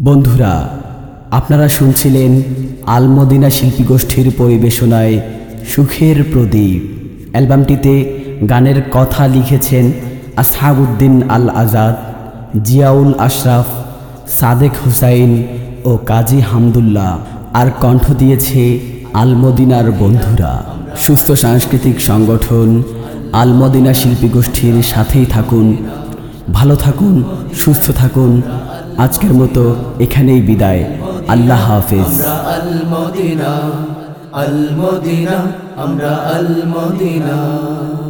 বন্ধুরা, আপনারা শুনছিলেন আলমদিনা শিল্পী গোষ্ঠীর পরিবেশনায় সুখের প্রদীপ। অ্যালবামটিতে গানের কথা লিখেছেন আসহাবুদ্দিন আল আজাদ জিয়াউল আশরাফ, সাদেক হুসাইন ও কাজী হামদুল্লাহ। আর কণ্ঠ দিয়েছে আলমদিনার বন্ধুরা। সুস্থ সাংস্কৃতিক সংগঠন আলমদিনা শিল্পী গোষ্ঠীর সাথেই থাকুন ভালো থাকুন, সুস্থ থাকুন। আজকের মতো এখানেই বিদায়। আল্লাহ হাফিজ। আল মদিনা আল মদিনা, আমরা আল মদিনা।